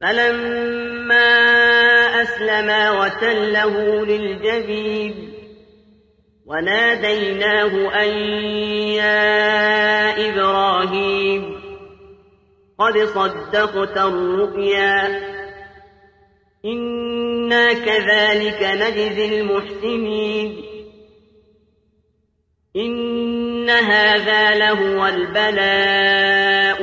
فلما أسلما وتله للجبين وناديناه أن يا إبراهيم قد صدقت الرؤيا إنا كذلك نجزي المحسنين إن هذا لهو البلاء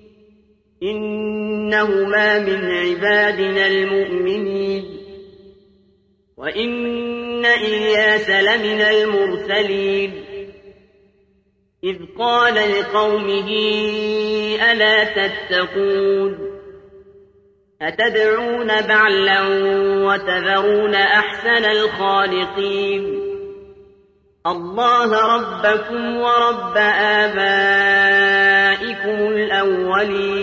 إنهما من عبادنا المؤمنين. وإن إياس لمن المرسلين. إذ قال لقومه ألا تتقون؟ أتدعون بعلا وتذرون أحسن الخالقين؟ الله ربكم ورب آبائكم الأولين.